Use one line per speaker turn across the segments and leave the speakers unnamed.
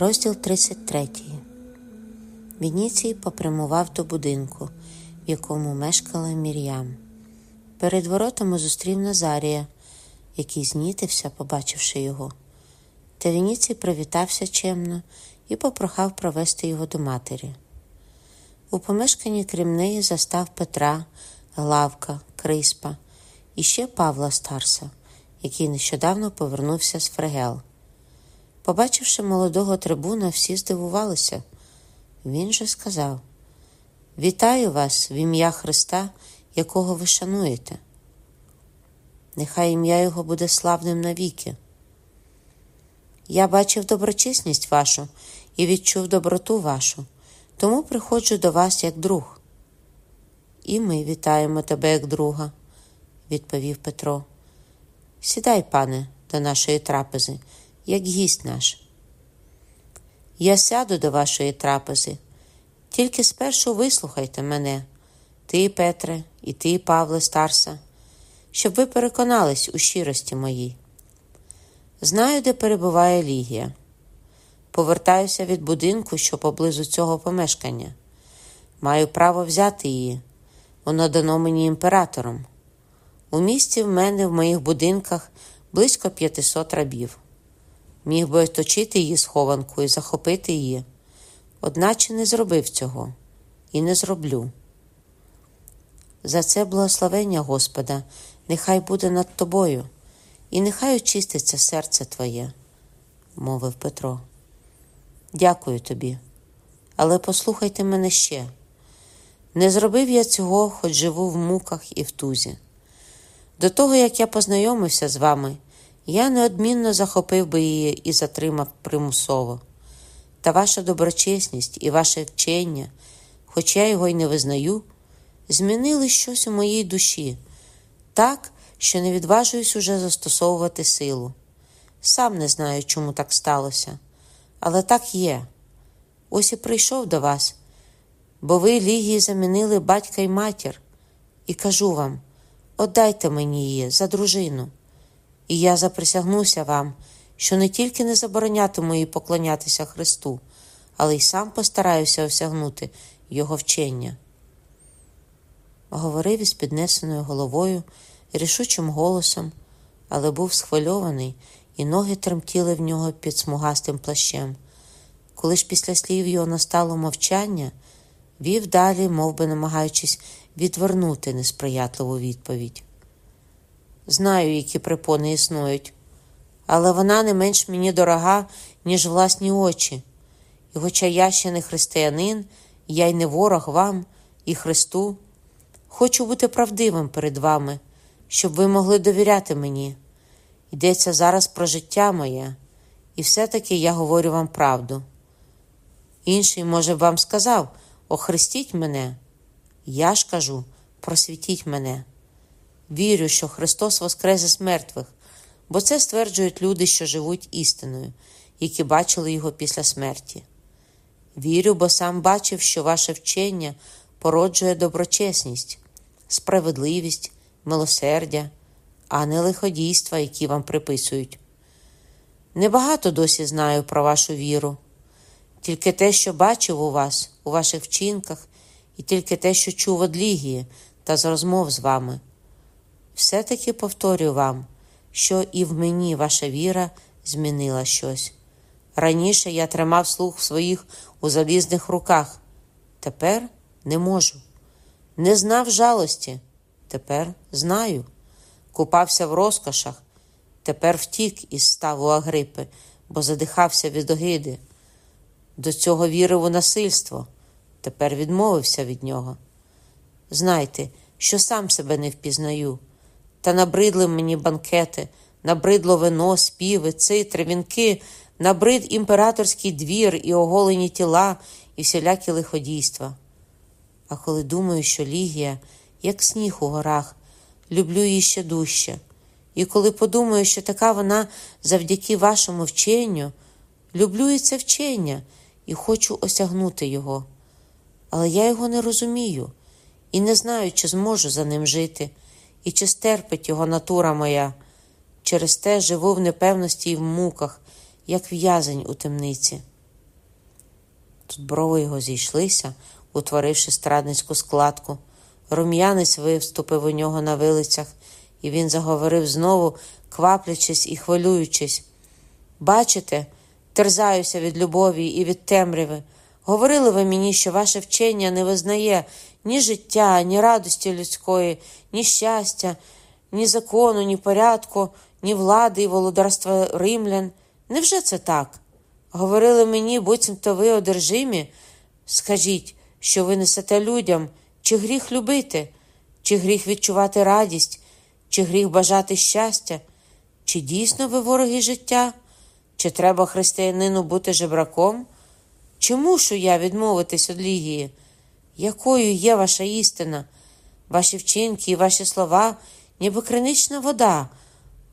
Розділ 33. Вініцій попрямував до будинку, в якому мешкала Мір'ям. Перед воротами зустрів Назарія, який знітився, побачивши його. Та Вініцій привітався чемно і попрохав провести його до матері. У помешканні крім неї застав Петра, Главка, Криспа і ще Павла Старса, який нещодавно повернувся з Фрегел. Побачивши молодого трибуна, всі здивувалися. Він же сказав: Вітаю вас в ім'я Христа, якого ви шануєте. Нехай ім'я Його буде славним навіки. Я бачив доброчесність вашу і відчув доброту вашу, тому приходжу до вас як друг. І ми вітаємо тебе як друга, відповів Петро. Сідай, пане, до нашої трапези як гість наш. Я сяду до вашої трапези, тільки спершу вислухайте мене, ти, Петре, і ти, Павле Старса, щоб ви переконались у щирості моїй. Знаю, де перебуває Лігія. Повертаюся від будинку, що поблизу цього помешкання. Маю право взяти її. Воно дано мені імператором. У місті в мене в моїх будинках близько 500 рабів міг би оточити її схованку і захопити її, одначе не зробив цього і не зроблю. За це благословення Господа, нехай буде над тобою, і нехай очиститься серце твоє, мовив Петро. Дякую тобі, але послухайте мене ще. Не зробив я цього, хоч живу в муках і в тузі. До того, як я познайомився з вами, я неодмінно захопив би її і затримав примусово. Та ваша доброчесність і ваше вчення, хоч я його й не визнаю, змінили щось у моїй душі, так, що не відважуюсь уже застосовувати силу. Сам не знаю, чому так сталося, але так є. Ось і прийшов до вас, бо ви лігії замінили батька й матір, і кажу вам: отдайте мені її за дружину. І я заприсягнуся вам, що не тільки не заборонятиму їй поклонятися Христу, але й сам постараюся осягнути Його вчення. Говорив із піднесеною головою, рішучим голосом, але був схвильований, і ноги тремтіли в нього під смугастим плащем. Коли ж після слів його настало мовчання, вів далі, мов би намагаючись відвернути несприятливу відповідь. Знаю, які припони існують, але вона не менш мені дорога, ніж власні очі. І хоча я ще не християнин, я й не ворог вам і Христу, хочу бути правдивим перед вами, щоб ви могли довіряти мені. Йдеться зараз про життя моє, і все-таки я говорю вам правду. Інший, може, б вам сказав охрестіть мене. Я ж кажу, просвітіть мене. Вірю, що Христос воскрес із мертвих, бо це стверджують люди, що живуть істиною, які бачили Його після смерті. Вірю, бо сам бачив, що ваше вчення породжує доброчесність, справедливість, милосердя, а не лиходійства, які вам приписують. Небагато досі знаю про вашу віру, тільки те, що бачив у вас, у ваших вчинках, і тільки те, що чув од Лігії та з розмов з вами все-таки повторю вам, що і в мені ваша віра змінила щось. Раніше я тримав слух своїх у залізних руках, тепер не можу. Не знав жалості, тепер знаю. Купався в розкошах, тепер втік із ставу Агрипи, бо задихався від огиди. До цього вірив у насильство, тепер відмовився від нього. Знайте, що сам себе не впізнаю. Та набридли мені банкети, набридло вино, співи, цитри, вінки, набрид імператорський двір і оголені тіла, і всілякі лиходійства. А коли думаю, що Лігія, як сніг у горах, люблю її ще дужче, і коли подумаю, що така вона завдяки вашому вченню, люблю і це вчення і хочу осягнути його. Але я його не розумію і не знаю, чи зможу за ним жити і чи стерпить його натура моя. Через те живу в непевності і в муках, як в'язень у темниці. Тут брови його зійшлися, утворивши страдницьку складку. Рум'янець виступив у нього на вилицях, і він заговорив знову, кваплячись і хвилюючись. Бачите, терзаюся від любові і від темряви. Говорили ви мені, що ваше вчення не визнає ні життя, ні радості людської, ні щастя, ні закону, ні порядку, ні влади і володарства римлян. Невже це так? Говорили мені, буцімто ви одержимі? Скажіть, що ви несете людям, чи гріх любити, чи гріх відчувати радість, чи гріх бажати щастя, чи дійсно ви вороги життя, чи треба християнину бути жебраком? Чи мушу я відмовитись від лігії? Якою є ваша істина, ваші вчинки і ваші слова, ніби кринична вода,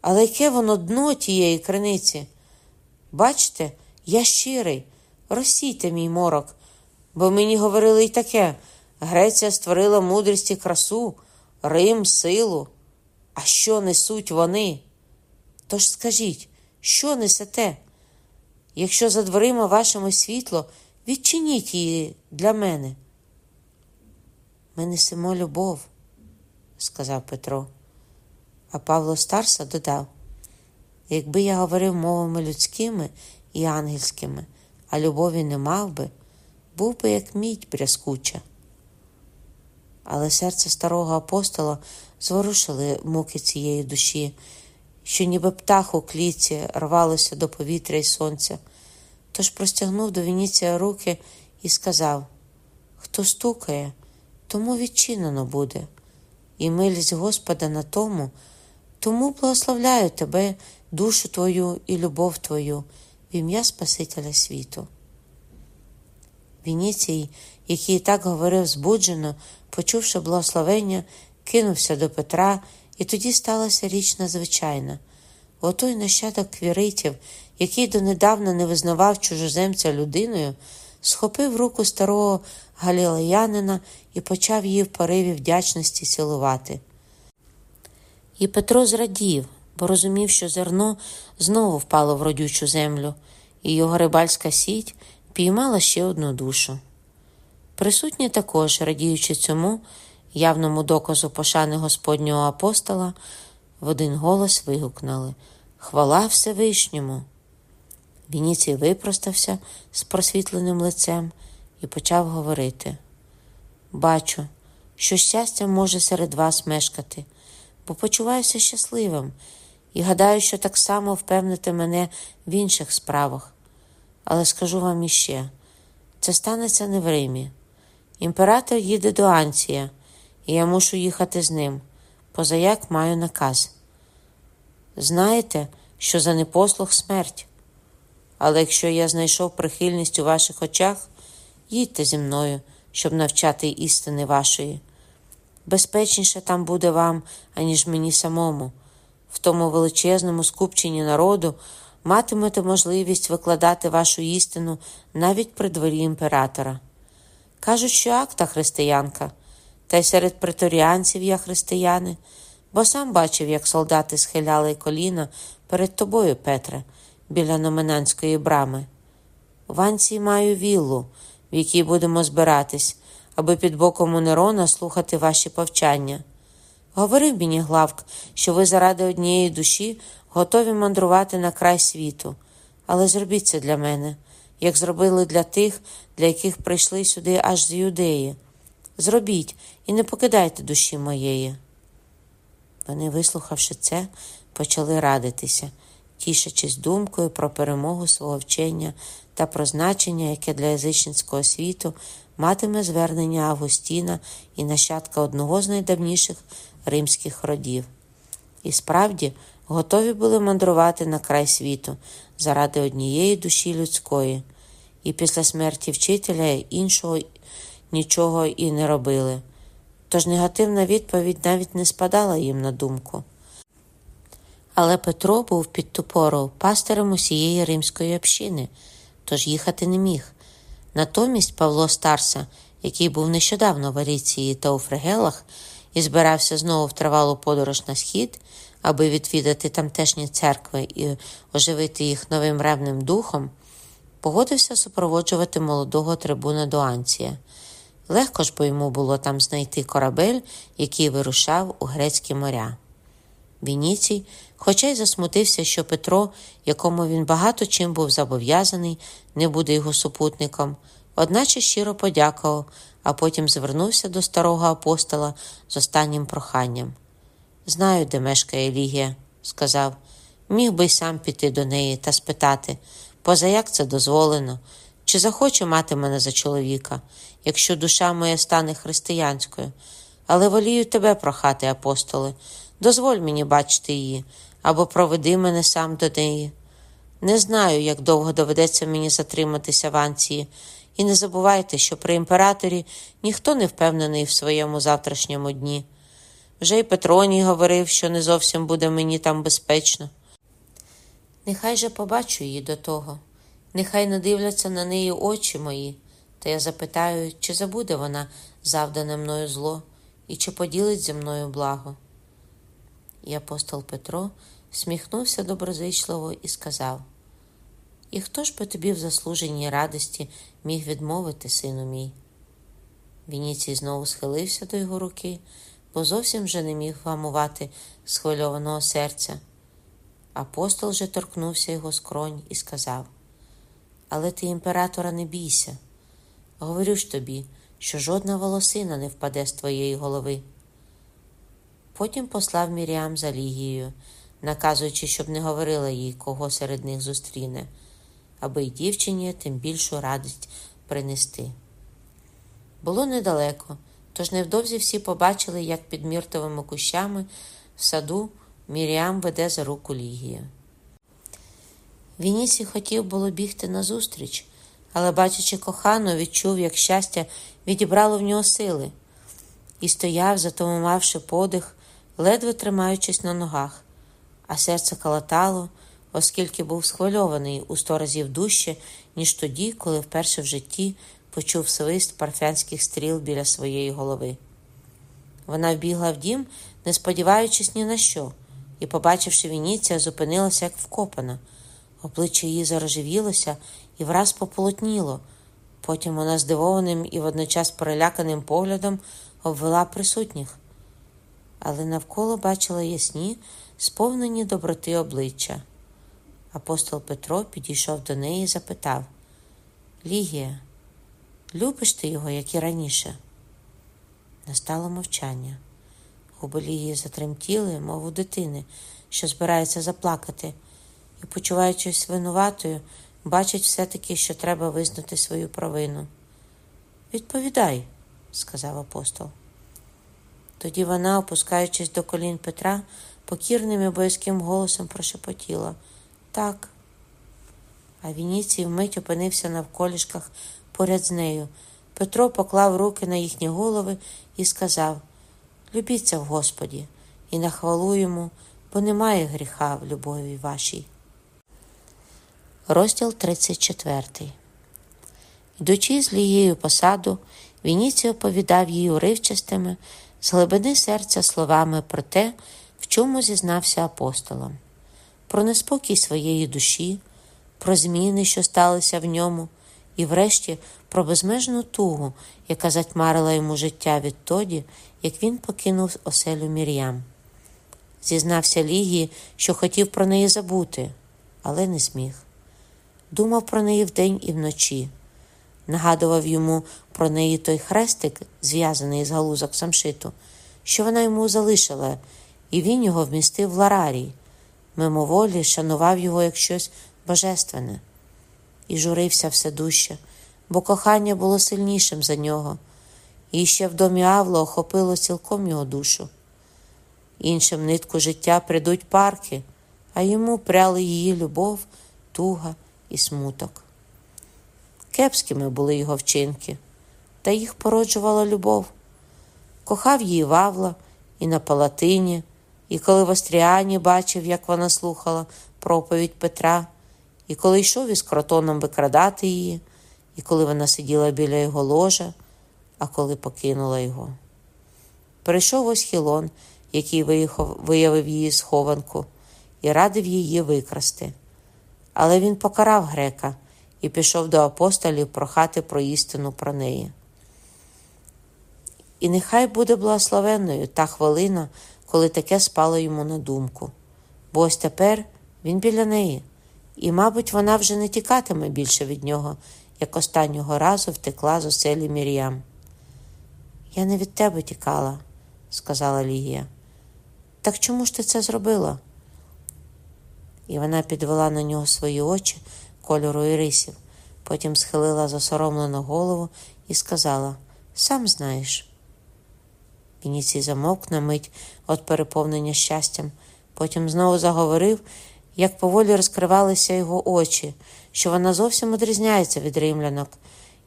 але яке воно дно тієї криниці? Бачите, я щирий, розсійте мій морок, бо мені говорили й таке Греція створила мудрість і красу, Рим силу. А що несуть вони? Тож скажіть, що несете? Якщо за дверима вашому світло, відчиніть її для мене. Ми несемо любов, сказав Петро. А Павло Старса додав: якби я говорив мовами людськими і ангельськими, а любові не мав би, був би як мідь брязкуча. Але серце старого апостола зворушили муки цієї душі, що ніби птах у клітці рвалося до повітря й сонця. Тож простягнув до Вініція руки і сказав: Хто стукає, тому відчинено буде, і милість Господа на тому, тому благословляю тебе, душу твою і любов твою в ім'я Спасителя світу. Вініцій, який так говорив збуджено, почувши благословення, кинувся до Петра, і тоді сталася річ надзвичайна. Отой нащадок квіритів, який донедавна не визнавав чужоземця людиною, схопив руку старого галілеянина і почав її в пориві вдячності цілувати. І Петро зрадів, бо розумів, що зерно знову впало в родючу землю, і його рибальська сіть піймала ще одну душу. Присутні також, радіючи цьому явному доказу пошани Господнього апостола, в один голос вигукнули Хвала Всевишньому! Вініцій випростався з просвітленим лицем і почав говорити: Бачу, що щастя може серед вас мешкати, бо почуваюся щасливим і гадаю, що так само впевните мене в інших справах. Але скажу вам іще: це станеться не в Римі. Імператор їде до Анція, і я мушу їхати з ним, позаяк маю наказ. Знаєте, що за непослух смерть. Але якщо я знайшов прихильність у ваших очах, їдьте зі мною, щоб навчати істини вашої. Безпечніше там буде вам, аніж мені самому. В тому величезному скупченні народу матимете можливість викладати вашу істину навіть при дворі імператора. Кажуть, що акта християнка, та й серед преторіанців є християни, бо сам бачив, як солдати схиляли коліна перед тобою, Петре, біля номенанської брами. В Анції маю віллу, в якій будемо збиратись, аби під боком у Нерона слухати ваші повчання. Говорив мені Главк, що ви заради однієї душі готові мандрувати на край світу, але зробіть це для мене, як зробили для тих, для яких прийшли сюди аж з юдеї. Зробіть і не покидайте душі моєї. Вони, вислухавши це, почали радитися, тішачись думкою про перемогу свого вчення та про значення, яке для язичницького світу матиме звернення Августіна і нащадка одного з найдавніших римських родів. І справді готові були мандрувати на край світу заради однієї душі людської, і після смерті вчителя іншого нічого і не робили. Тож негативна відповідь навіть не спадала їм на думку. Але Петро був під тупору пастирем усієї римської общини, тож їхати не міг. Натомість Павло Старса, який був нещодавно в Аріції та у Фрегелах, і збирався знову в тривалу подорож на схід, аби відвідати тамтешні церкви і оживити їх новим ревним духом, погодився супроводжувати молодого трибуна до Анція. Легко ж бо йому було там знайти корабель, який вирушав у грецькі моря. Вініцій, хоча й засмутився, що Петро, якому він багато чим був зобов'язаний, не буде його супутником, одначе щиро подякував, а потім звернувся до старого апостола з останнім проханням. Знаю, де мешкає Лігія, сказав, міг би й сам піти до неї та спитати, поза як це дозволено, чи захоче мати мене за чоловіка, якщо душа моя стане християнською, але волію тебе прохати, апостоли, дозволь мені бачити її або проведи мене сам до неї. Не знаю, як довго доведеться мені затриматися в Анції, і не забувайте, що при імператорі ніхто не впевнений в своєму завтрашньому дні. Вже й Петроній говорив, що не зовсім буде мені там безпечно. Нехай же побачу її до того, нехай надивляться на неї очі мої, та я запитаю, чи забуде вона завдане мною зло і чи поділить зі мною благо. І апостол Петро сміхнувся доброзичливо і сказав: І хто ж би тобі в заслуженій радості міг відмовити, сину мій? Вініцій знову схилився до його руки, бо зовсім вже не міг вгамувати схвильованого серця. Апостол же торкнувся його скронь і сказав: Але ти імператора не бійся. Говорю ж тобі, що жодна волосина не впаде з твоєї голови. Потім послав Міріам за Лігією, наказуючи, щоб не говорила їй, кого серед них зустріне, аби й дівчині тим більшу радість принести. Було недалеко, тож невдовзі всі побачили, як під міртовими кущами в саду Міріам веде за руку Лігію. Вінісі хотів було бігти назустріч, але, бачачи кохану, відчув, як щастя відібрало в нього сили, і стояв, затумувавши подих, ледве тримаючись на ногах, а серце калатало, оскільки був схвильований у сто разів дужче, ніж тоді, коли вперше в житті почув свист парфянських стріл біля своєї голови. Вона вбігла в дім, не сподіваючись ні на що, і, побачивши Вініція, зупинилася, як вкопана. Обличчя її зарожевілося і враз пополотніло. Потім вона здивованим і водночас переляканим поглядом обвела присутніх, але навколо бачила ясні, сповнені доброти обличчя. Апостол Петро підійшов до неї і запитав Лігія, любиш ти його, як і раніше? Настало мовчання. Губи Лігії затремтіли, мов у дитини, що збирається заплакати, і, почуваючись винуватою, бачить все-таки, що треба визнати свою провину. Відповідай, сказав апостол. Тоді вона, опускаючись до колін Петра, покірним і боязким голосом прошепотіла так. А Вініцій вмить опинився навколішках поряд з нею. Петро поклав руки на їхні голови і сказав Любіться в Господі, і на хвалу йому, бо немає гріха в любові вашій. Розділ 34 Йдучи з лією посаду, Вініцій оповідав їй уривчастими з глибини серця словами про те, в чому зізнався апостолом, про неспокій своєї душі, про зміни, що сталися в ньому, і, врешті, про безмежну тугу, яка затьмарила йому життя відтоді, як він покинув оселю Мір'ям. Зізнався Лігії, що хотів про неї забути, але не зміг. Думав про неї вдень і вночі, нагадував йому про неї той хрестик, зв'язаний з галузок самшиту, що вона йому залишила, і він його вмістив в ларарій, мимоволі шанував його як щось божественне, і журився все дужче, бо кохання було сильнішим за нього, і ще в домі Авла охопило цілком його душу. Іншим нитку життя придуть парки, а йому пряли її любов, туга і смуток. Кепськими були його вчинки, та їх породжувала любов. Кохав її Вавла і на палатині, і коли в Остріані бачив, як вона слухала проповідь Петра, і коли йшов із кротоном викрадати її, і коли вона сиділа біля його ложа, а коли покинула його. Прийшов ось Хілон, який виїхав, виявив її схованку, і радив її викрасти. Але він покарав грека і пішов до апостолів прохати про істину про неї. І нехай буде благословенною та хвилина, коли таке спало йому на думку. Бо ось тепер він біля неї, і, мабуть, вона вже не тікатиме більше від нього, як останнього разу втекла з оселі Мір'ям. Я не від тебе тікала, сказала Лігія. Так чому ж ти це зробила? І вона підвела на нього свої очі кольору ірисів, потім схилила засоромлену голову і сказала Сам знаєш. Вініцій замовк на мить від переповнення щастям, потім знову заговорив, як поволі розкривалися його очі, що вона зовсім відрізняється від римлянок,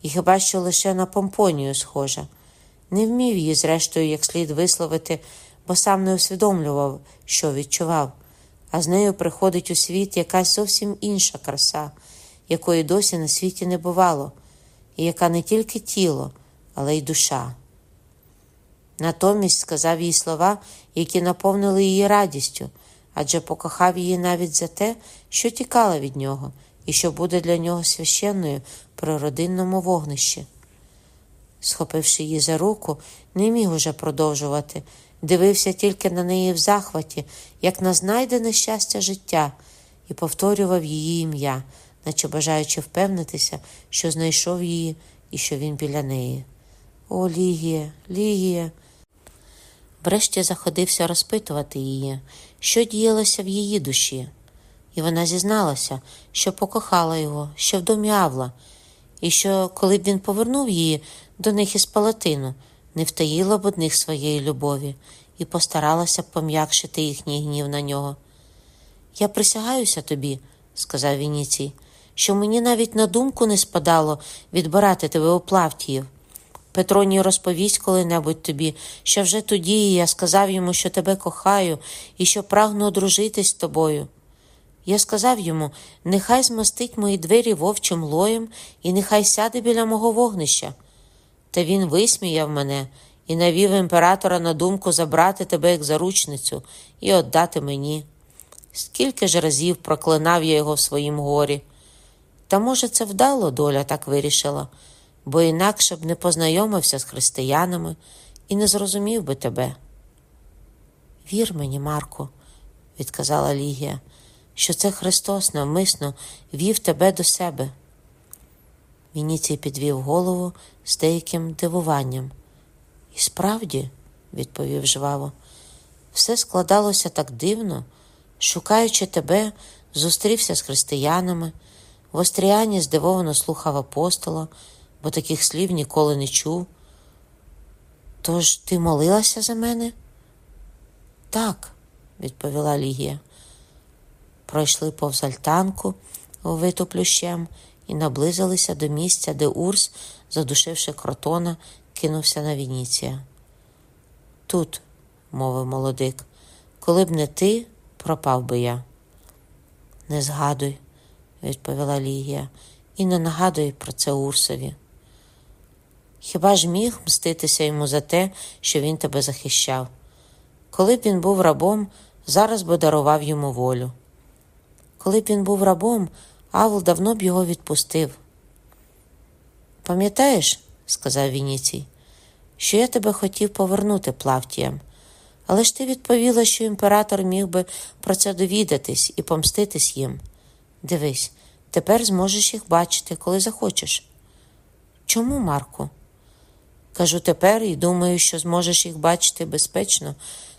і хіба що лише на помпонію схожа. Не вмів її, зрештою, як слід висловити, бо сам не усвідомлював, що відчував, а з нею приходить у світ якась зовсім інша краса, якої досі на світі не бувало, і яка не тільки тіло, але й душа. Натомість сказав їй слова, які наповнили її радістю, адже покохав її навіть за те, що тікала від нього, і що буде для нього священною при родинному вогнищі. Схопивши її за руку, не міг уже продовжувати, дивився тільки на неї в захваті, як на знайдене щастя життя, і повторював її ім'я, наче бажаючи впевнитися, що знайшов її і що він біля неї. О, Лігія, Лігія. Врешті заходився розпитувати її, що діялося в її душі, і вона зізналася, що покохала його, що в домі Авла, і що, коли б він повернув її до них із палатину, не втаїла б одних своєї любові і постаралася б пом'якшити їхній гнів на нього. Я присягаюся тобі, сказав Вініцій, що мені навіть на думку не спадало відбирати тебе у Плавтіїв. Петроній розповість коли-небудь тобі, що вже тоді я сказав йому, що тебе кохаю і що прагну одружитись з тобою. Я сказав йому, нехай змастить мої двері вовчим лоєм і нехай сяде біля мого вогнища. Та він висміяв мене і навів імператора на думку забрати тебе як заручницю і віддати мені. Скільки ж разів проклинав я його в своїм горі. Та, може, це вдало доля так вирішила бо інакше б не познайомився з християнами і не зрозумів би тебе. Вір мені, Марко, відказала Лігія, що це Христос навмисно вів тебе до себе. Вініцій підвів голову з деяким дивуванням. І справді, відповів жваво, все складалося так дивно, шукаючи тебе, зустрівся з християнами, в Остріані здивовано слухав апостола бо таких слів ніколи не чув. Тож ти молилася за мене? Так, відповіла Лігія. Пройшли повз альтанку, овиту плющем, і наблизилися до місця, де Урс, задушивши кротона, кинувся на Вініція. Тут, мовив молодик, коли б не ти, пропав би я. Не згадуй, відповіла Лігія, і не нагадуй про це Урсові. Хіба ж міг мститися йому за те, що він тебе захищав? Коли б він був рабом, зараз би дарував йому волю. Коли б він був рабом, Авл давно б його відпустив. Пам'ятаєш, сказав Вініцій, що я тебе хотів повернути Плавтіям, але ж ти відповіла, що імператор міг би про це довідатись і помститись їм. Дивись, тепер зможеш їх бачити, коли захочеш. Чому, Марку? Кажу тепер і думаю, що зможеш їх бачити безпечно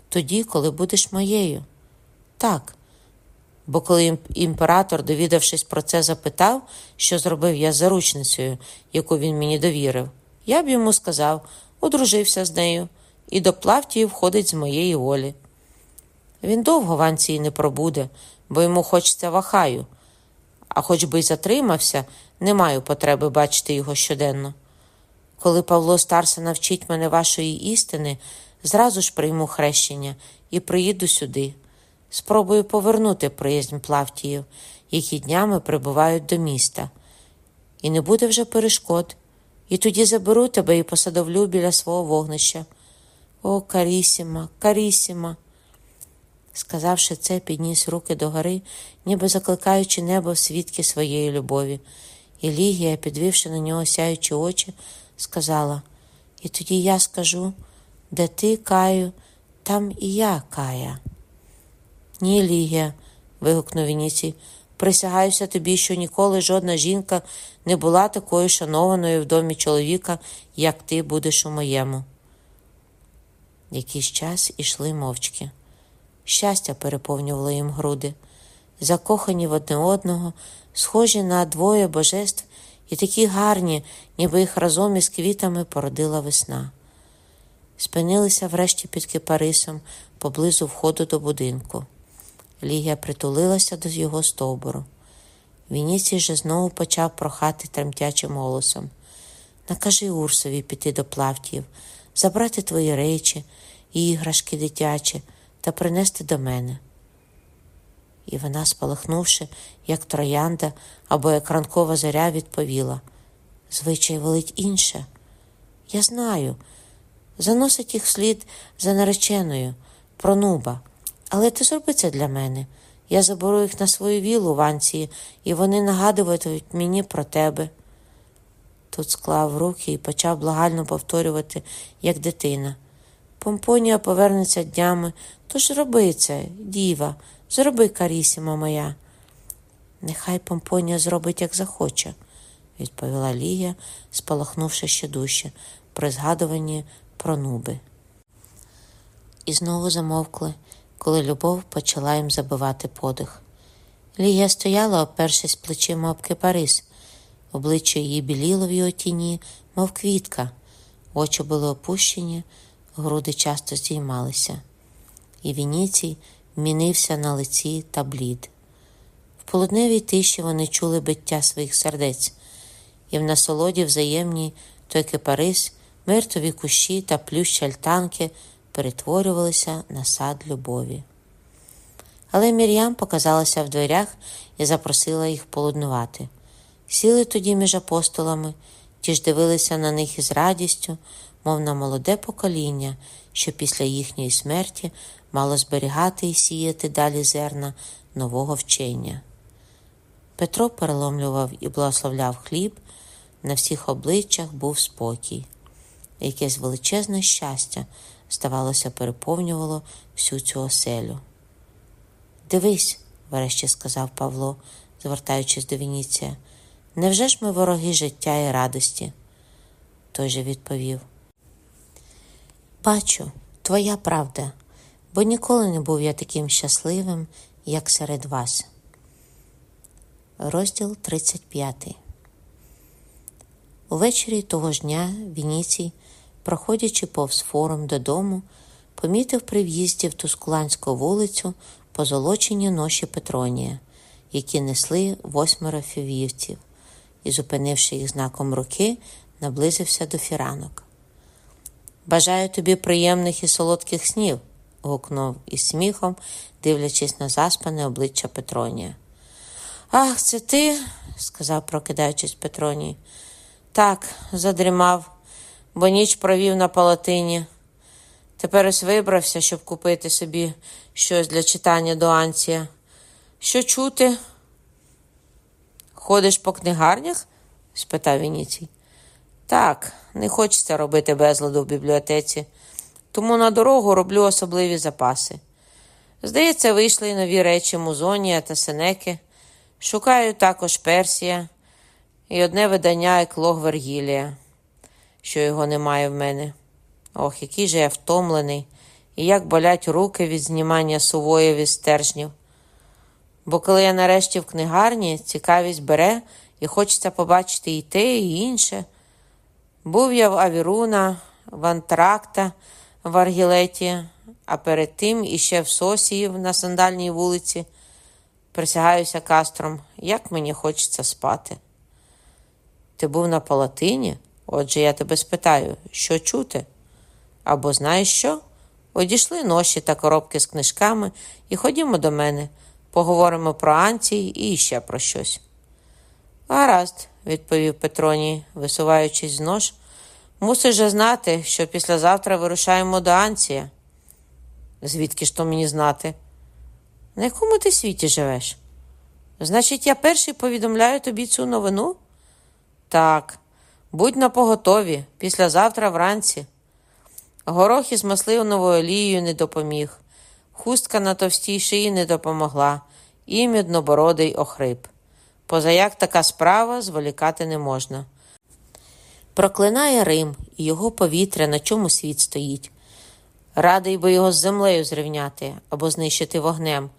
тоді, коли будеш моєю. Так. Бо коли імператор, довідавшись про це, запитав, що зробив я заручницею, яку він мені довірив, я б йому сказав, одружився з нею і до Плавтії входить з моєї волі. Він довго в Анції не пробуде, бо йому хочеться вахаю, а хоч би й затримався, не маю потреби бачити його щоденно. Коли Павло Старса навчить мене вашої істини, зразу ж прийму хрещення і приїду сюди. Спробую повернути приязнь Плавтіїв, які днями прибувають до міста. І не буде вже перешкод. І тоді заберу тебе і посадовлю біля свого вогнища. О, Карісіма, Карісіма. Сказавши це, підніс руки догори, ніби закликаючи небо в свідки своєї любові, І Лігія, підвівши на нього сяючі очі, сказала: І тоді я скажу, де ти, Каю, там і я, Кая. Ні, Лігія, вигукнув Вініцій, присягаюся тобі, що ніколи жодна жінка не була такою шанованою в домі чоловіка, як ти будеш у моєму. Якийсь час ішли мовчки. Щастя переповнювало їм груди, закохані в одне одного, схожі на двоє божеств і такі гарні, ніби їх разом із квітами породила весна. Спинилися врешті під кипарисом поблизу входу до будинку. Лігія притулилася до його стовбуру. Вініцій же знову почав прохати тремтячим голосом. Накажи Урсові піти до плавтів, забрати твої речі, іграшки дитячі та принести до мене. І вона, спалахнувши, як троянда або як ранкова заря, відповіла звичай велить інше. Я знаю, заносить їх слід за нареченою, пронуба. Але ти зроби це для мене. Я заберу їх на свою вілу в Анції, і вони нагадуватимуть мені про тебе. Тут склав руки і почав благально повторювати, як дитина. Помпонія повернеться днями, тож роби це, діва, зроби карісіма моя. Нехай Помпонія зробить, як захоче, відповіла Лія, спалахнувши ще дужче, при згадуванні про нуби. І знову замовкли, коли любов почала їм забивати подих. Лія стояла, опершись плечима об кипарис. Обличчя її біліло в його тіні, мов квітка, очі були опущені, груди часто здіймалися, і Вініцій мінився на лиці та блід. В полудневій тиші вони чули биття своїх сердець, і в насолоді взаємній той кипарис, мертві кущі та плющ альтанки перетворювалися на сад любові. Але Мір'ям показалася в дверях і запросила їх полуднувати. Сіли тоді між апостолами, ті ж дивилися на них із радістю, мов на молоде покоління, що після їхньої смерті мало зберігати і сіяти далі зерна нового вчення. Петро переломлював і благословляв хліб, на всіх обличчях був спокій. Якесь величезне щастя, здавалося, переповнювало всю цю оселю. Дивись, врешті сказав Павло, звертаючись до Вініція, невже ж ми вороги життя і радості? Той же відповів: Бачу, твоя правда, бо ніколи не був я таким щасливим, як серед вас. Розділ 35 Увечері того ж дня Вініцій, проходячи повз форум додому, помітив при в'їзді в Тускуланську вулицю позолочені ноші Петронія, які несли восьмеро фів'ївців, і, зупинивши їх знаком руки, наблизився до фіранок. Бажаю тобі приємних і солодких снів. Гукнув із сміхом, дивлячись на заспане обличчя Петронія. Ах, це ти? сказав, прокидаючись Петроній. Так, задрімав, бо ніч провів на палатині. Тепер ось вибрався, щоб купити собі щось для читання до Анція. Що чути? Ходиш по книгарнях? спитав Вініцій. Так, не хочеться робити безладу в бібліотеці, тому на дорогу роблю особливі запаси. Здається, вийшли й нові речі Музонія та Сенеки. Шукаю також Персія і одне видання еклог Вергілія, що його немає в мене. Ох, який же я втомлений, і як болять руки від знімання сувоїв із стержнів. Бо коли я нарешті в книгарні, цікавість бере і хочеться побачити і те, і інше. Був я в Авіруна, в Антракта, в Аргілеті, а перед тим іще в Сосіїв на сандальній вулиці. Присягаюся кастром, як мені хочеться спати. Ти був на палатині? Отже, я тебе спитаю, що чути? Або знаєш що? Одійшли ноші та коробки з книжками і ходімо до мене, поговоримо про Анцій і ще про щось. Гаразд, відповів Петроній, висуваючись з нож. Мусиш же знати, що післязавтра вирушаємо до Анція. Звідки ж то мені знати? На якому ти світі живеш? Значить, я перший повідомляю тобі цю новину? Так, будь напоготові, післязавтра вранці. Горох із масливновою олією не допоміг, хустка на товстій шиї не допомогла, і міднобородий охрип. Позаяк така справа зволікати не можна. Проклинає Рим і його повітря, на чому світ стоїть. Радий би його з землею зрівняти або знищити вогнем.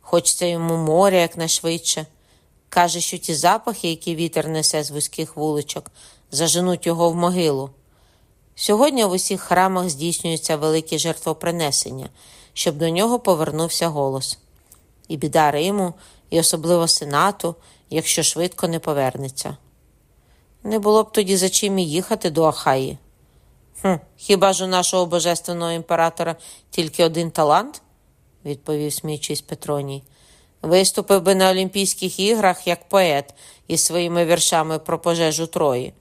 Хочеться йому моря якнайшвидше. Каже, що ті запахи, які вітер несе з вузьких вуличок, заженуть його в могилу. Сьогодні в усіх храмах здійснюються великі жертвопринесення, щоб до нього повернувся голос. І біда Риму, і особливо Сенату, якщо швидко не повернеться. Не було б тоді за чим і їхати до Ахаї. «Хм, Хіба ж у нашого божественного імператора тільки один талант? відповів сміючись Петроній. Виступив би на Олімпійських іграх як поет із своїми віршами про пожежу Трої,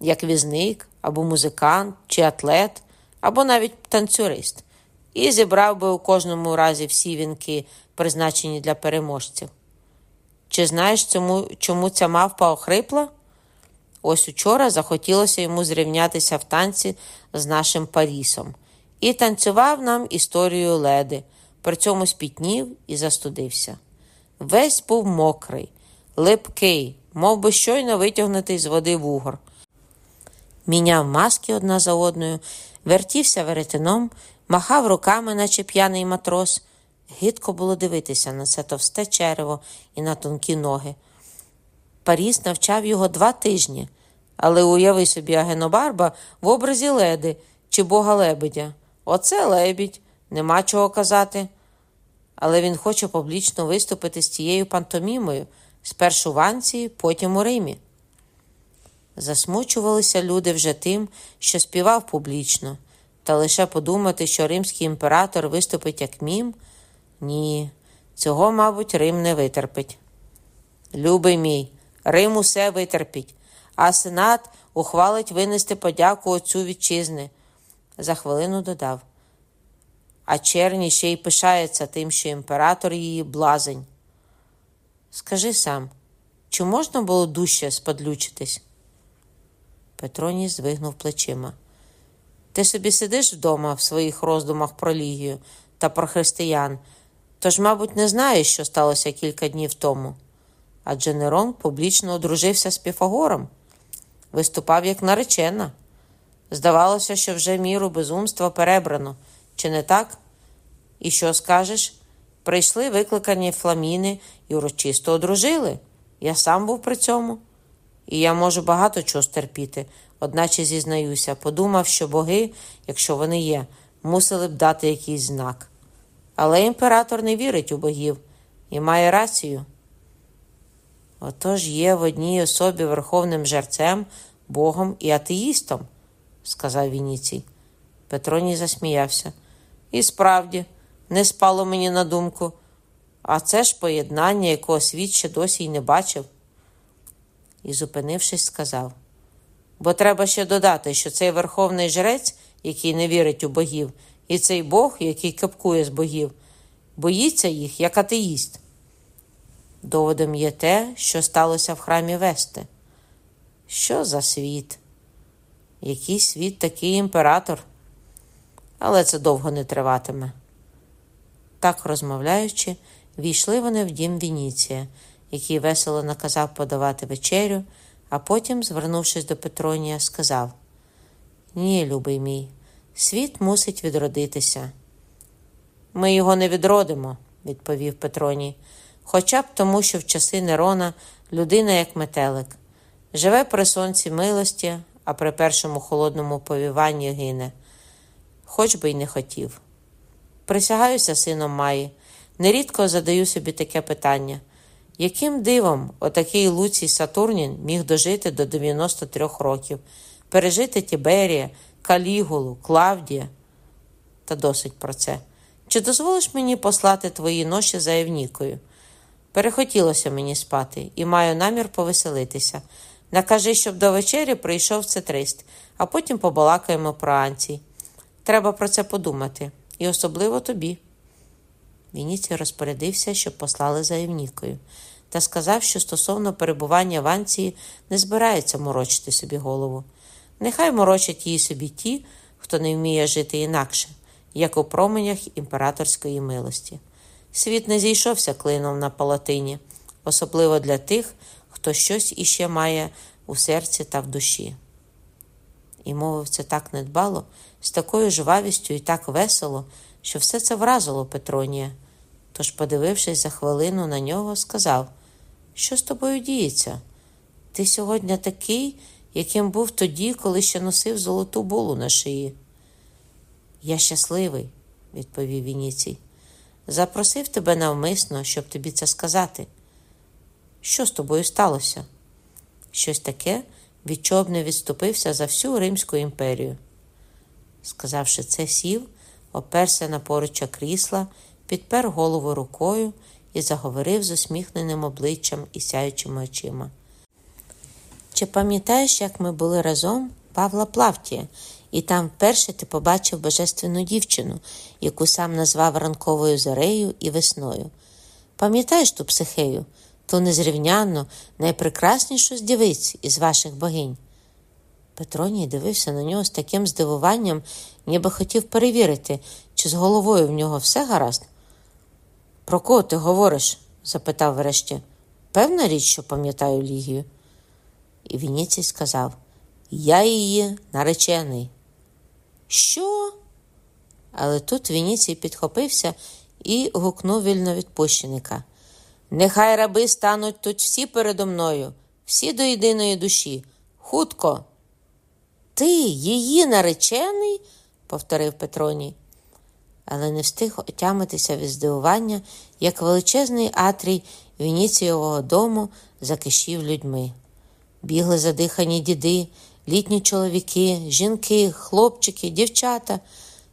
як візник, або музикант, чи атлет, або навіть танцюрист, і зібрав би у кожному разі всі вінки, призначені для переможців. Чи знаєш, цьому, чому ця мавпа охрипла? Ось учора захотілося йому зрівнятися в танці з нашим Парісом і танцював нам історію леди, при цьому спітнів і застудився. Весь був мокрий, липкий, мов би щойно витягнутий з води вугор. Міняв маски одна за одною, вертівся веретеном, махав руками, наче п'яний матрос. Гидко було дивитися на це товсте черево і на тонкі ноги. Паріс навчав його два тижні, але уяви собі Агенобарба в образі леди чи бога лебедя. Оце лебідь, нема чого казати. Але він хоче публічно виступити з цією пантомімою спершу в Анції, потім у Римі. Засмучувалися люди вже тим, що співав публічно, та лише подумати, що римський імператор виступить як мім. Ні, цього, мабуть, Рим не витерпить. Любий мій, Рим усе витерпіть, а Сенат ухвалить винести подяку отцю вітчизни. За хвилину додав. А черні ще й пишається тим, що імператор її блазень. Скажи сам, чи можна було дужче сподлючитись? Петроній звигнув плечима. Ти собі сидиш вдома в своїх роздумах про лігію та про християн, тож, мабуть, не знаєш, що сталося кілька днів тому. Адже Нерон публічно одружився з Піфагором, виступав як наречена. Здавалося, що вже міру безумства перебрано, чи не так? І що скажеш? Прийшли викликані фламіни і урочисто одружили. Я сам був при цьому. І я можу багато чого стерпіти, одначе зізнаюся, подумав, що боги, якщо вони є, мусили б дати якийсь знак. Але імператор не вірить у богів і має рацію. Отож є в одній особі верховним жерцем, богом і атеїстом, сказав Вініцій. Петроній засміявся. І справді, не спало мені на думку, а це ж поєднання, якого світ ще досі й не бачив і, зупинившись, сказав: Бо треба ще додати, що цей верховний жрець, який не вірить у богів, і цей Бог, який капкує з богів, боїться їх як атеїст. Доводом є те, що сталося в храмі Вести. Що за світ? Який світ такий імператор? Але це довго не триватиме. Так розмовляючи, війшли вони в дім Вініція який весело наказав подавати вечерю, а потім, звернувшись до Петронія, сказав: Ні, любий мій, світ мусить відродитися. Ми його не відродимо, відповів Петроній, хоча б тому, що в часи Нерона людина як метелик, живе при сонці милості, а при першому холодному повіванні гине, хоч би й не хотів. Присягаюся сином Маї, нерідко задаю собі таке питання. Яким дивом отакий Луцій Сатурнін міг дожити до 93 років, пережити Тіберія, Калігулу, Клавдія? Та досить про це. Чи дозволиш мені послати твої ноші за Евнікою? Перехотілося мені спати і маю намір повеселитися. Накажи, щоб до вечері прийшов цитрист, а потім побалакаємо про Анцій. Треба про це подумати, і особливо тобі. Вініцій розпорядився, щоб послали за Євнікою. та сказав, що стосовно перебування в Анції не збирається морочити собі голову. Нехай морочать її собі ті, хто не вміє жити інакше, як у променях імператорської милості. Світ не зійшовся клином на палатині, особливо для тих, хто щось іще має у серці та в душі. І мовив це так недбало, з такою жвавістю і так весело, що все це вразило Петронія. Тож, подивившись за хвилину на нього, сказав: Що з тобою діється? Ти сьогодні такий, яким був тоді, коли ще носив золоту булу на шиї. Я щасливий, відповів Вініцій. Запросив тебе навмисно, щоб тобі це сказати. Що з тобою сталося? Щось таке, від чого б не відступився за всю Римську імперію. Сказавши це, сів, оперся на поруччя крісла, підпер голову рукою і заговорив з усміхненим обличчям і сяючими очима. Чи пам'ятаєш, як ми були разом Павла Плавтія, і там вперше ти побачив божественну дівчину, яку сам назвав ранковою зорею і весною? Пам'ятаєш ту психею, ту незрівнянну, найпрекраснішу з дівиць із ваших богинь? Петроній дивився на нього з таким здивуванням, ніби хотів перевірити, чи з головою в нього все гаразд. Про кого ти говориш? запитав врешті. Певна річ, що пам'ятаю Лігію. І Вініцій сказав: Я її наречений. Що? Але тут Вініцій підхопився і гукнув вільновідпущеника. Нехай раби стануть тут всі передо мною, всі до єдиної душі. Хутко. Ти її наречений? повторив Петроній. Але не встиг отямитися від здивування, як величезний атрій Вініцієвого дому закишів людьми. Бігли задихані діди, літні чоловіки, жінки, хлопчики, дівчата.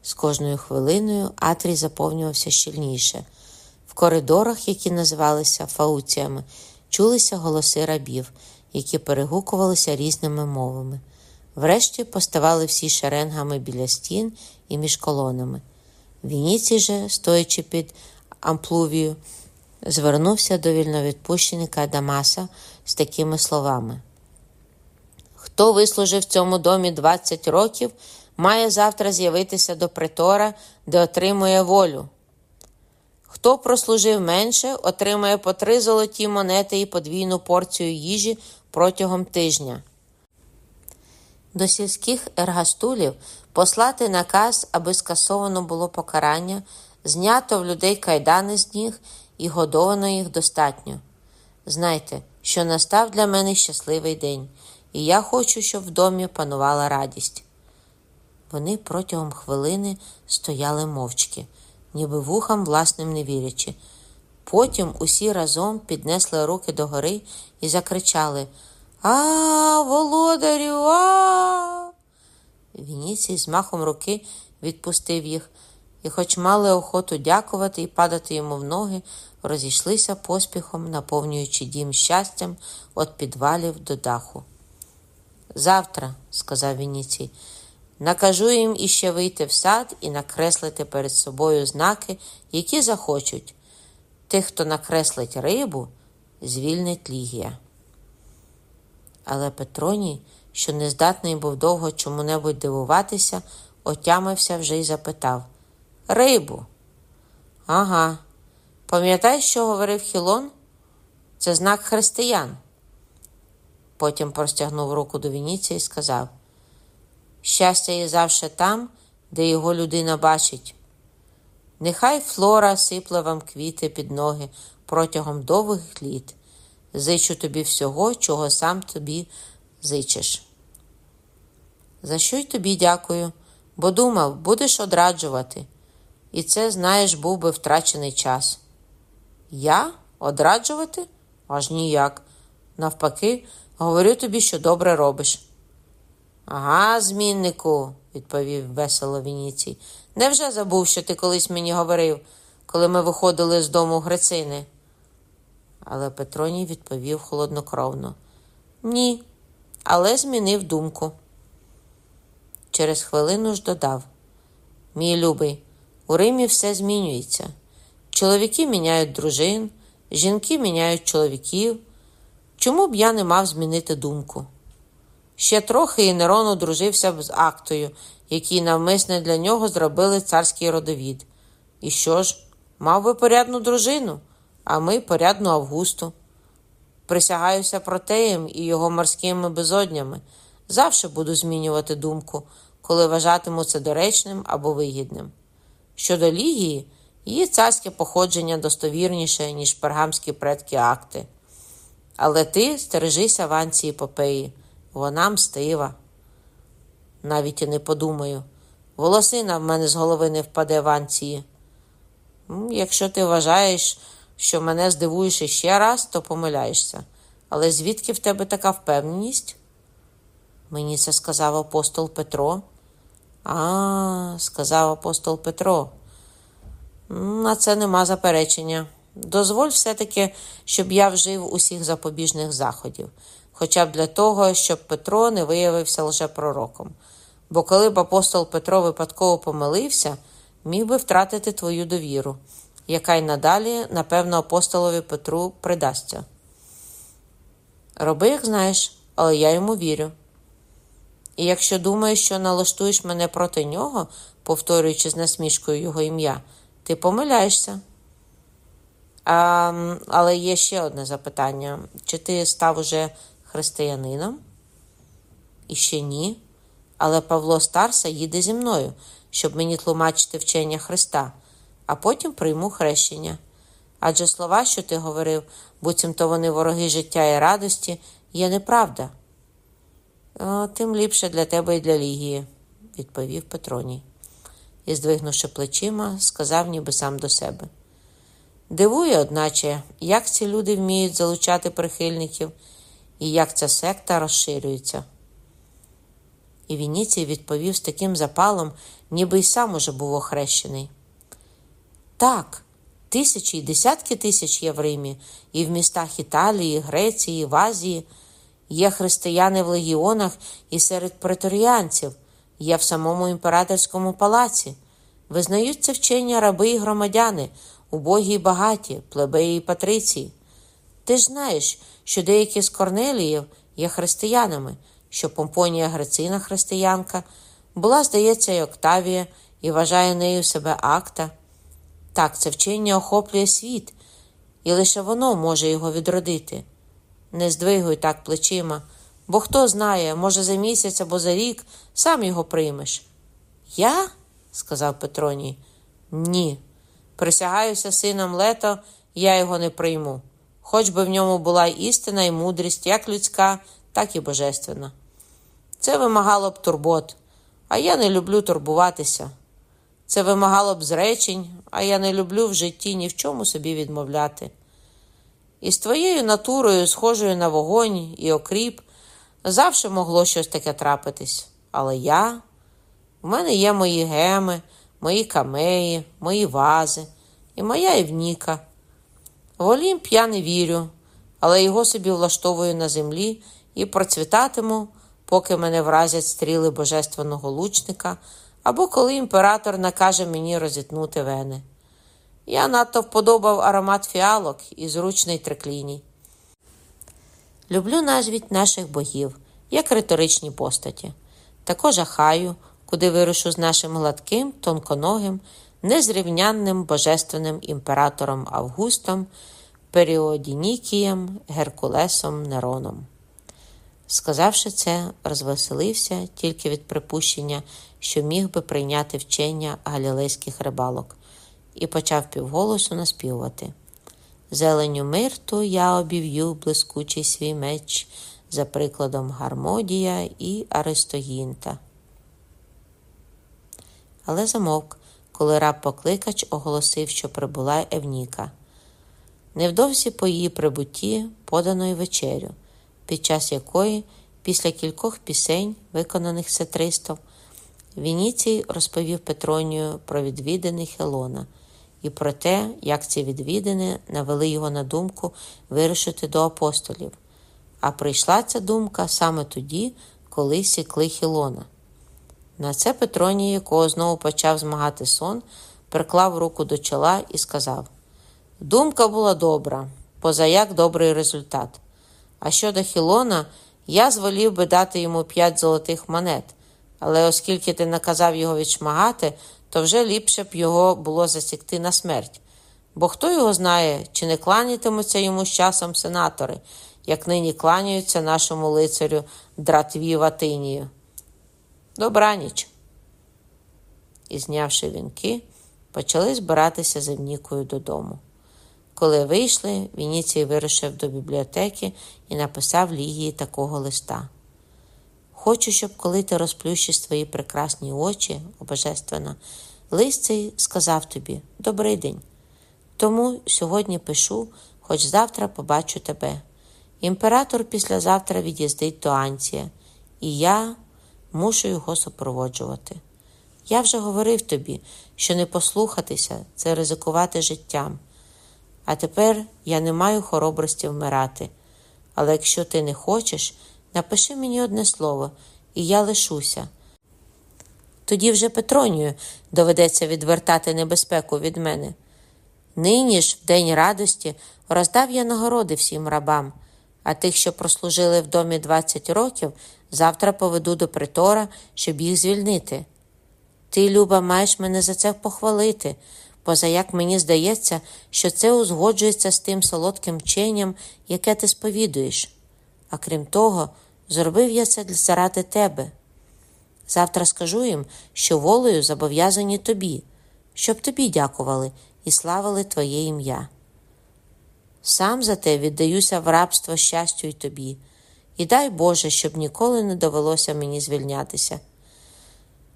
З кожною хвилиною атрій заповнювався щільніше. В коридорах, які називалися фауціями, чулися голоси рабів, які перегукувалися різними мовами. Врешті поставали всі шеренгами біля стін і між колонами. Вініцій же, стоячи під амплувію, звернувся до вільновідпущеника Дамаса з такими словами: Хто вислужив в цьому домі 20 років, має завтра з'явитися до притора, де отримує волю. Хто прослужив менше, отримає по три золоті монети і подвійну порцію їжі протягом тижня. До сільських ергастулів послати наказ, аби скасовано було покарання, знято в людей кайдани з ніг і годовано їх достатньо. Знайте, що настав для мене щасливий день, і я хочу, щоб в домі панувала радість. Вони протягом хвилини стояли мовчки, ніби вухам власним не вірячи. Потім усі разом піднесли руки догори і закричали А, володарю, а. Вініцій з махом руки відпустив їх, і, хоч мали охоту дякувати і падати йому в ноги, розійшлися поспіхом, наповнюючи дім щастям від підвалів до даху. Завтра, сказав Вініцій, накажу їм іще вийти в сад і накреслити перед собою знаки, які захочуть. Тих, хто накреслить рибу, звільнить Лігія. Але Петроній, що не здатний був довго чому-небудь дивуватися, отямився вже й запитав Рибу. Ага. Пам'ятаєш, що говорив Хілон? Це знак християн. Потім простягнув руку до Вініція і сказав: Щастя є завше там, де його людина бачить. Нехай флора сипле вам квіти під ноги протягом довгих літ. Зичу тобі всього, чого сам тобі зичиш. За що й тобі дякую, бо думав, будеш одраджувати. І це, знаєш, був би втрачений час. Я одраджувати? Аж ніяк. Навпаки, говорю тобі, що добре робиш. Ага, зміннику, відповів весело Вініцій. Невже забув, що ти колись мені говорив, коли ми виходили з дому Грецини? Але Петроній відповів холоднокровно Ні, але змінив думку. Через хвилину ж додав Мій любий, у Римі все змінюється. Чоловіки міняють дружин, Жінки міняють чоловіків. Чому б я не мав змінити думку? Ще трохи і Нерон одружився б з актою, який навмисне для нього зробили царський родовід. І що ж, мав би порядну дружину, а ми порядну Августу. Присягаюся протеєм і його морськими безоднями. Завше буду змінювати думку, коли вважатиму це доречним або вигідним. Щодо Лігії, її царське походження достовірніше, ніж пергамські предки акти. Але ти стережися Ванці Попеї, вона мстива. Навіть і не подумаю. Волосина в мене з голови не впаде в Анції. Якщо ти вважаєш, що мене здивуєш іще раз, то помиляєшся. Але звідки в тебе така впевненість? Мені це сказав апостол Петро. А, сказав апостол Петро. На це нема заперечення. Дозволь все-таки, щоб я вжив усіх запобіжних заходів, хоча б для того, щоб Петро не виявився лжепророком. Бо коли б апостол Петро випадково помилився, міг би втратити твою довіру, яка й надалі, напевно, апостолові Петру придасться. Роби, як знаєш, але я йому вірю. І якщо думаєш, що налаштуєш мене проти нього, повторюючи з насмішкою його ім'я, ти помиляєшся. А, Але є ще одне запитання: чи ти став уже християнином? І ще ні. Але Павло Старса їде зі мною, щоб мені тлумачити вчення Христа, а потім прийму хрещення. Адже слова, що ти говорив, буцімто вони вороги життя і радості, є неправда. Тим ліпше для тебе і для Лігії, відповів Петроній. І, здвигнувши плечима, сказав ніби сам до себе. Дивує, одначе, як ці люди вміють залучати прихильників і як ця секта розширюється. І Вініцій відповів з таким запалом, ніби й сам уже був охрещений. Так, тисячі і десятки тисяч є в Римі, і в містах Італії, Греції, в Азії. Є християни в легіонах і серед преторіанців, є в самому імператорському палаці. Визнають це вчення раби і громадяни, убогі й багаті, плебеї і патриції. Ти ж знаєш, що деякі з Корнеліїв є християнами, що Помпонія Грецина християнка, була, здається, й Октавія, і вважає нею себе акта. Так, це вчення охоплює світ, і лише воно може його відродити. Не здвигуй так плечима, бо хто знає, може, за місяць або за рік сам його приймеш. Я? сказав Петроній. Ні. Присягаюся сином лето, я його не прийму. Хоч би в ньому була істина і мудрість, як людська, так і божественна. Це вимагало б турбот, а я не люблю турбуватися. Це вимагало б зречень, а я не люблю в житті ні в чому собі відмовляти. І з твоєю натурою, схожою на вогонь і окріп, завжди могло щось таке трапитись. Але я, в мене є мої геми, мої камеї, мої вази і моя Євніка. В Олімп я не вірю, але його собі влаштовую на землі і процвітатиму, поки мене вразять стріли божественного лучника, або коли імператор накаже мені розітнути вени. Я надто вподобав аромат фіалок і зручний трикліній. Люблю навіть наших богів, як риторичні постаті. Також ахаю, куди вирушу з нашим гладким, тонконогим, незрівнянним божественним імператором Августом, Періодінікієм, Геркулесом Нероном. Сказавши це, розвеселився тільки від припущення, що міг би прийняти вчення галілейських рибалок і почав півголосу наспівувати. Зеленю мирту я обів'ю блискучий свій меч за прикладом Гармодія і Аристогінта. Але замовк, коли раб покликач оголосив, що прибула Евніка. Невдовзі по її прибутті подано вечерю, під час якої, після кількох пісень, виконаних сетристом, Вініцій розповів Петронію про відвідини Хелона і про те, як ці відвідини навели його на думку вирушити до апостолів. А прийшла ця думка саме тоді, коли сікли Хілона. На це Петроній, якого знову почав змагати сон, приклав руку до чола і сказав: Думка була добра, позаяк добрий результат. А щодо Хілона, я зволів би дати йому п'ять золотих монет, але оскільки ти наказав його відшмагати, то вже ліпше б його було засікти на смерть. Бо хто його знає, чи не кланятимуться йому з часом сенатори, як нині кланяються нашому лицарю Дратві Ватинію. Добраніч. І, знявши вінки, почали збиратися з Евнікою додому. Коли вийшли, Вініцій вирушив до бібліотеки і написав Лігії такого листа. Хочу, щоб коли ти розплющиш свої прекрасні очі, о божественна, лист цей сказав тобі Добрий день. Тому сьогодні пишу, хоч завтра побачу тебе. Імператор післязавтра від'їздить до Анція, і я мушу його супроводжувати. Я вже говорив тобі, що не послухатися це ризикувати життям. А тепер я не маю хоробрості вмирати. Але якщо ти не хочеш, напиши мені одне слово, і я лишуся. Тоді вже Петронію доведеться відвертати небезпеку від мене. Нині ж, в день радості, роздав я нагороди всім рабам, а тих, що прослужили в домі 20 років, завтра поведу до притора, щоб їх звільнити. Ти, Люба, маєш мене за це похвалити, позаяк мені здається, що це узгоджується з тим солодким вченням, яке ти сповідуєш. А крім того, зробив я це заради тебе. Завтра скажу їм, що волею зобов'язані тобі, щоб тобі дякували і славили Твоє ім'я. Сам за те віддаюся в рабство щастю й тобі, і дай Боже, щоб ніколи не довелося мені звільнятися.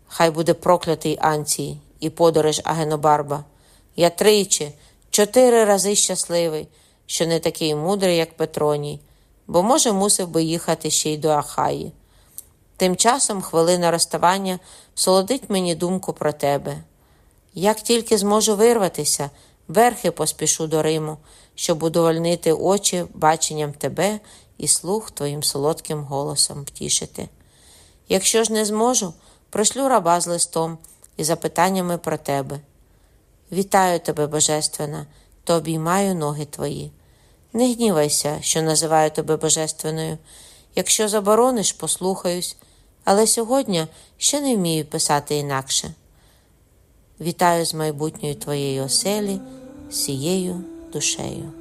Хай буде проклятий Анцій і подорож Агенобарба. Я тричі, чотири рази щасливий, що не такий мудрий, як Петроній, бо, може, мусив би їхати ще й до Ахаї. Тим часом хвилина розставання солодить мені думку про тебе. Як тільки зможу вирватися, верхи поспішу до Риму, щоб удовольнити очі баченням тебе і слух твоїм солодким голосом втішити. Якщо ж не зможу, прошлю раба з листом і запитаннями про тебе. Вітаю тебе, Божественна, то обіймаю ноги твої. Не гнівайся, що називаю тебе Божественною. Якщо заборониш, послухаюсь, але сьогодні ще не вмію писати інакше. Вітаю з майбутньої твоєї оселі, сією душею.